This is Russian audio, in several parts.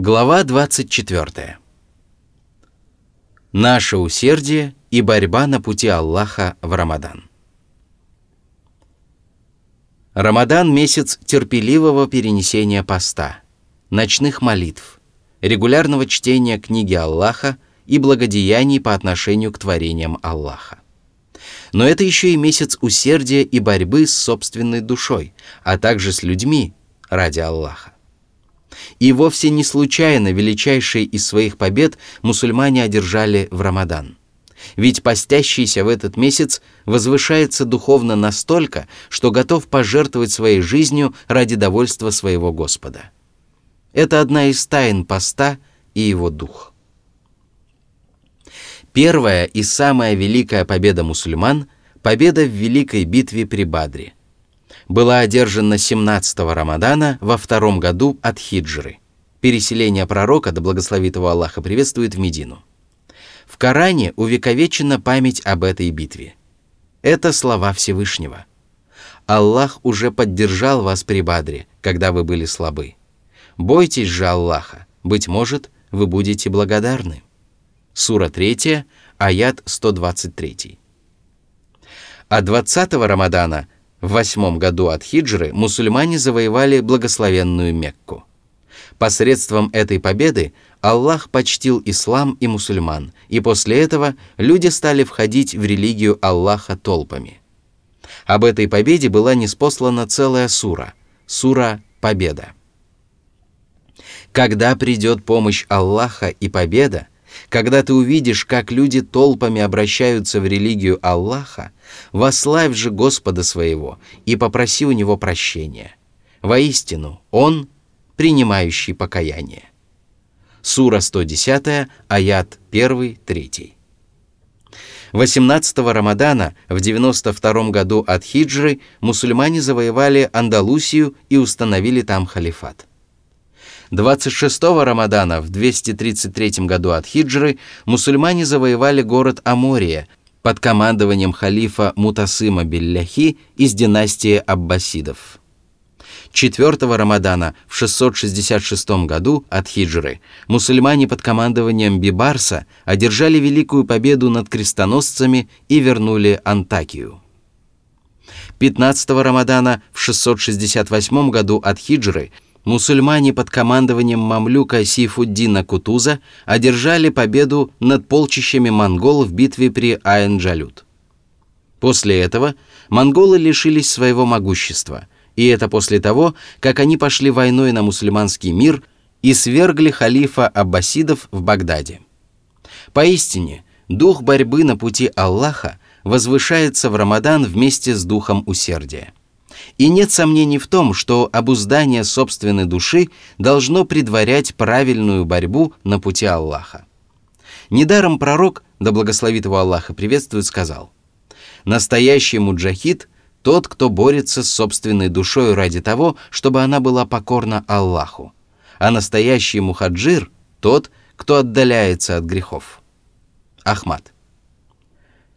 Глава 24. Наше усердие и борьба на пути Аллаха в Рамадан. Рамадан – месяц терпеливого перенесения поста, ночных молитв, регулярного чтения книги Аллаха и благодеяний по отношению к творениям Аллаха. Но это еще и месяц усердия и борьбы с собственной душой, а также с людьми ради Аллаха. И вовсе не случайно величайшие из своих побед мусульмане одержали в Рамадан. Ведь постящийся в этот месяц возвышается духовно настолько, что готов пожертвовать своей жизнью ради довольства своего Господа. Это одна из тайн поста и его дух. Первая и самая великая победа мусульман – победа в великой битве при Бадре – была одержана 17-го Рамадана во втором году от хиджры. Переселение пророка, да благословит его Аллаха, приветствует в Медину. В Коране увековечена память об этой битве. Это слова Всевышнего. Аллах уже поддержал вас при Бадре, когда вы были слабы. Бойтесь же Аллаха, быть может, вы будете благодарны. Сура 3, аят 123. А 20-го Рамадана – в восьмом году от хиджры мусульмане завоевали благословенную Мекку. Посредством этой победы Аллах почтил ислам и мусульман, и после этого люди стали входить в религию Аллаха толпами. Об этой победе была неспослана целая сура, сура «Победа». Когда придет помощь Аллаха и победа – когда ты увидишь, как люди толпами обращаются в религию Аллаха, вославь же Господа своего и попроси у Него прощения. Воистину, Он – принимающий покаяние. Сура 110, аят 1-3. 18 Рамадана в 92 году от хиджры мусульмане завоевали Андалусию и установили там халифат. 26-го Рамадана в 233 году от хиджры мусульмане завоевали город Амория под командованием халифа Мутасыма Билляхи из династии Аббасидов. 4 Рамадана в 666 году от хиджры мусульмане под командованием Бибарса одержали великую победу над крестоносцами и вернули Антакию. 15 Рамадана в 668 году от хиджры – мусульмане под командованием мамлюка Сейфуддина Кутуза одержали победу над полчищами монгол в битве при Айн-Джалют. После этого монголы лишились своего могущества, и это после того, как они пошли войной на мусульманский мир и свергли халифа аббасидов в Багдаде. Поистине, дух борьбы на пути Аллаха возвышается в Рамадан вместе с духом усердия. И нет сомнений в том, что обуздание собственной души должно предварять правильную борьбу на пути Аллаха. Недаром пророк, да благословит его Аллаха, приветствует, сказал, «Настоящий муджахид – тот, кто борется с собственной душой ради того, чтобы она была покорна Аллаху, а настоящий мухаджир – тот, кто отдаляется от грехов». Ахмад –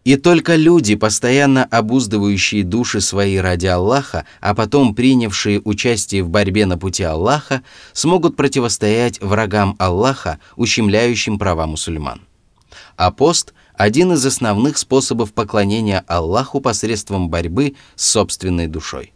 и только люди, постоянно обуздывающие души свои ради Аллаха, а потом принявшие участие в борьбе на пути Аллаха, смогут противостоять врагам Аллаха, ущемляющим права мусульман. А пост – один из основных способов поклонения Аллаху посредством борьбы с собственной душой.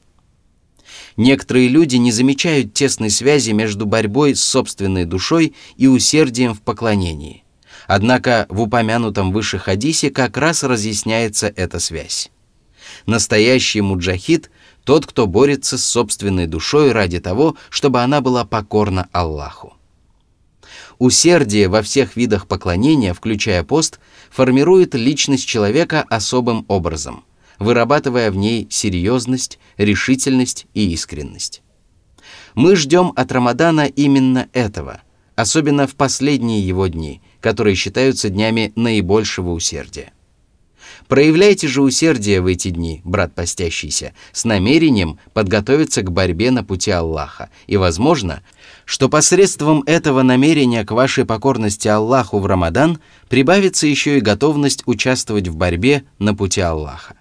Некоторые люди не замечают тесной связи между борьбой с собственной душой и усердием в поклонении. Однако в упомянутом выше хадисе как раз разъясняется эта связь. Настоящий муджахид – тот, кто борется с собственной душой ради того, чтобы она была покорна Аллаху. Усердие во всех видах поклонения, включая пост, формирует личность человека особым образом, вырабатывая в ней серьезность, решительность и искренность. Мы ждем от Рамадана именно этого, особенно в последние его дни, которые считаются днями наибольшего усердия. Проявляйте же усердие в эти дни, брат постящийся, с намерением подготовиться к борьбе на пути Аллаха. И возможно, что посредством этого намерения к вашей покорности Аллаху в Рамадан прибавится еще и готовность участвовать в борьбе на пути Аллаха.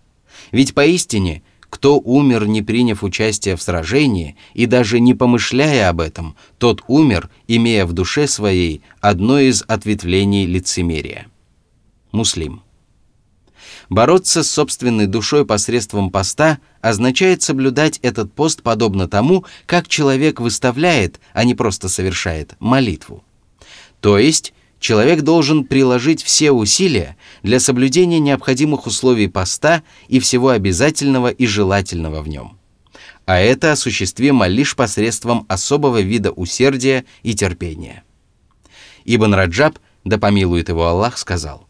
Ведь поистине, Кто умер, не приняв участие в сражении и даже не помышляя об этом, тот умер, имея в душе своей одно из ответвлений лицемерия. Муслим. Бороться с собственной душой посредством поста означает соблюдать этот пост подобно тому, как человек выставляет, а не просто совершает, молитву. То есть человек должен приложить все усилия для соблюдения необходимых условий поста и всего обязательного и желательного в нем. А это осуществимо лишь посредством особого вида усердия и терпения. Ибн Раджаб, да помилует его Аллах, сказал,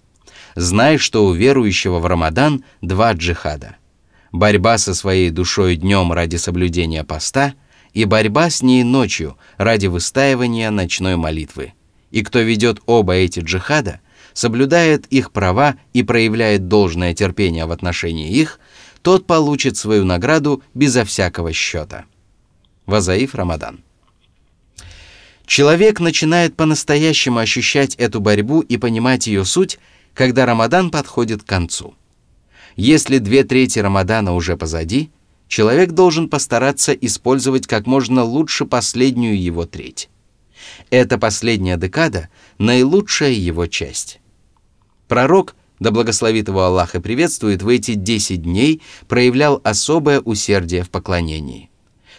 «Знай, что у верующего в Рамадан два джихада – борьба со своей душой днем ради соблюдения поста и борьба с ней ночью ради выстаивания ночной молитвы – и кто ведет оба эти джихада, соблюдает их права и проявляет должное терпение в отношении их, тот получит свою награду безо всякого счета. Вазаиф Рамадан. Человек начинает по-настоящему ощущать эту борьбу и понимать ее суть, когда Рамадан подходит к концу. Если две трети Рамадана уже позади, человек должен постараться использовать как можно лучше последнюю его треть. Эта последняя декада – наилучшая его часть. Пророк, да благословит его Аллах и приветствует, в эти 10 дней проявлял особое усердие в поклонении.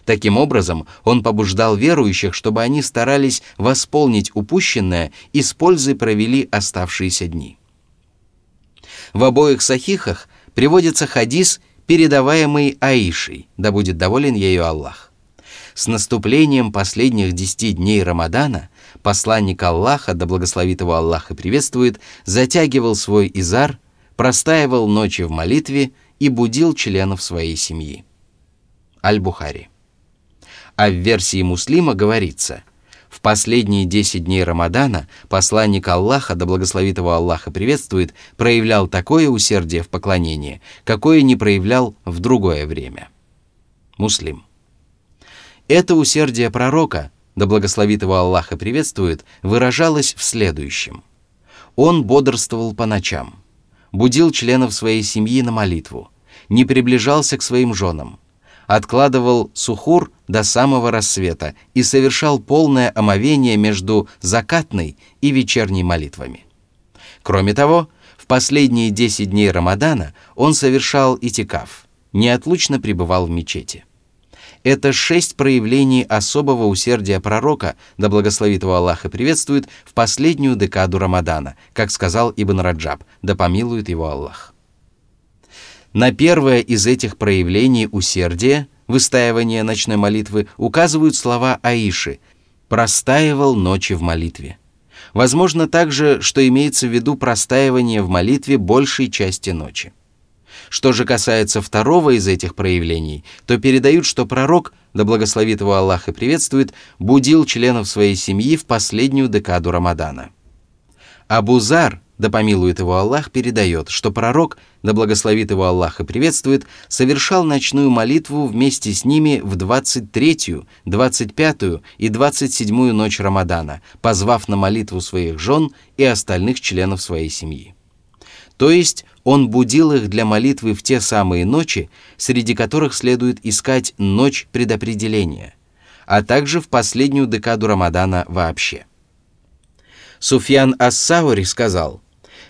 Таким образом, он побуждал верующих, чтобы они старались восполнить упущенное и с пользой провели оставшиеся дни. В обоих сахихах приводится хадис, передаваемый Аишей, да будет доволен ею Аллах. С наступлением последних десяти дней Рамадана посланник Аллаха, да благословит его Аллах и приветствует, затягивал свой изар, простаивал ночи в молитве и будил членов своей семьи. Аль-Бухари. А в версии Муслима говорится – в последние десять дней Рамадана посланник Аллаха, да благословит его Аллаха приветствует, проявлял такое усердие в поклонении, какое не проявлял в другое время. Муслим. Это усердие пророка, да благословит его Аллах и приветствует, выражалось в следующем. Он бодрствовал по ночам, будил членов своей семьи на молитву, не приближался к своим женам, откладывал сухур до самого рассвета и совершал полное омовение между закатной и вечерней молитвами. Кроме того, в последние 10 дней Рамадана он совершал итикаф, неотлучно пребывал в мечети. Это шесть проявлений особого усердия пророка, да благословит его Аллах и приветствует, в последнюю декаду Рамадана, как сказал Ибн Раджаб, да помилует его Аллах. На первое из этих проявлений усердия, выстаивания ночной молитвы, указывают слова Аиши «простаивал ночи в молитве». Возможно также, что имеется в виду простаивание в молитве большей части ночи. Что же касается второго из этих проявлений, то передают, что пророк, да благословит его Аллах и приветствует, будил членов своей семьи в последнюю декаду Рамадана. Абузар, да помилует его Аллах, передает, что пророк, да благословит его Аллах и приветствует, совершал ночную молитву вместе с ними в 23-ю, 25-ю и 27-ю ночь Рамадана, позвав на молитву своих жен и остальных членов своей семьи. То есть он будил их для молитвы в те самые ночи, среди которых следует искать ночь предопределения, а также в последнюю декаду Рамадана вообще. Суфьян Ас-Саури сказал,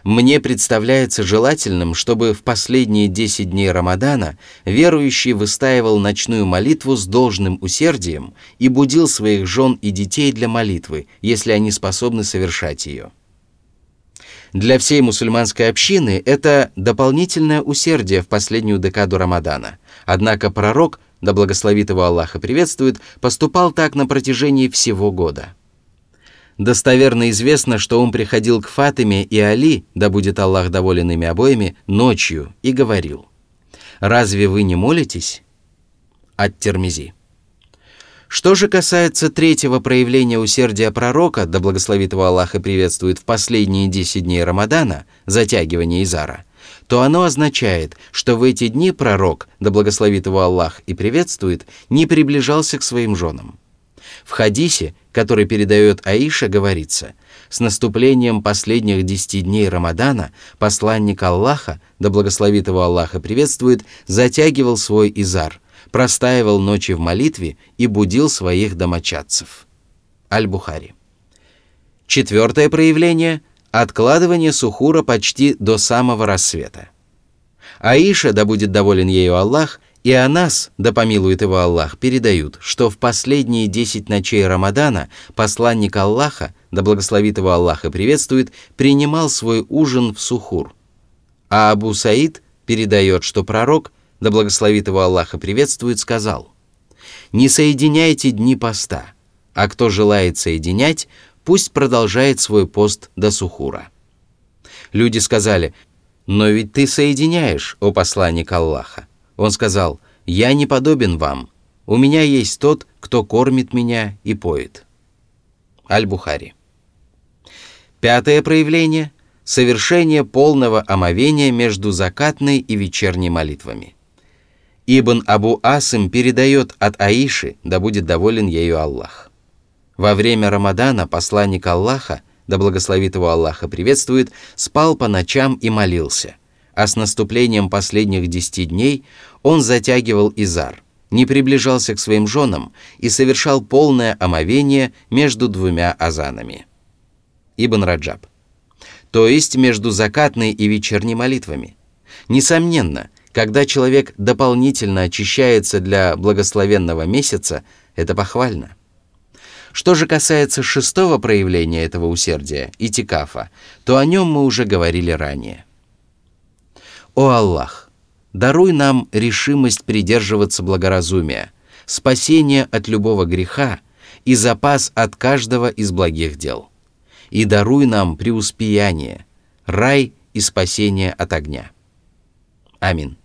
«Мне представляется желательным, чтобы в последние 10 дней Рамадана верующий выстаивал ночную молитву с должным усердием и будил своих жен и детей для молитвы, если они способны совершать ее». Для всей мусульманской общины это дополнительное усердие в последнюю декаду Рамадана. Однако пророк, да благословит его Аллах и приветствует, поступал так на протяжении всего года. Достоверно известно, что он приходил к Фатиме и Али, да будет Аллах доволен ими обоими, ночью и говорил, «Разве вы не молитесь?» От Термизи. Что же касается третьего проявления усердия пророка, да благословит его Аллах и приветствует в последние 10 дней Рамадана, затягивание Изара, то оно означает, что в эти дни пророк, да благословит его Аллах и приветствует, не приближался к своим женам. В хадисе, который передает Аиша, говорится, с наступлением последних десяти дней Рамадана посланник Аллаха, да благословит его Аллаха приветствует, затягивал свой изар, простаивал ночи в молитве и будил своих домочадцев. Аль-Бухари. Четвертое проявление – откладывание сухура почти до самого рассвета. Аиша, да будет доволен ею Аллах, и о нас, да помилует его Аллах, передают, что в последние десять ночей Рамадана посланник Аллаха, да благословит его Аллах и приветствует, принимал свой ужин в сухур. А Абу Саид передает, что пророк, да благословит его Аллах приветствует, сказал, «Не соединяйте дни поста, а кто желает соединять, пусть продолжает свой пост до сухура». Люди сказали, «Но ведь ты соединяешь, о посланник Аллаха». Он сказал, «Я не подобен вам. У меня есть тот, кто кормит меня и поет». Аль-Бухари. Пятое проявление – совершение полного омовения между закатной и вечерней молитвами. Ибн Абу Асым передает от Аиши, да будет доволен ею Аллах. Во время Рамадана посланник Аллаха, да благословит его Аллаха приветствует, спал по ночам и молился – а с наступлением последних десяти дней он затягивал изар, не приближался к своим женам и совершал полное омовение между двумя азанами. Ибн Раджаб. То есть между закатной и вечерней молитвами. Несомненно, когда человек дополнительно очищается для благословенного месяца, это похвально. Что же касается шестого проявления этого усердия, итикафа, то о нем мы уже говорили ранее. «О Аллах, даруй нам решимость придерживаться благоразумия, спасение от любого греха и запас от каждого из благих дел. И даруй нам преуспеяние, рай и спасение от огня. Амин.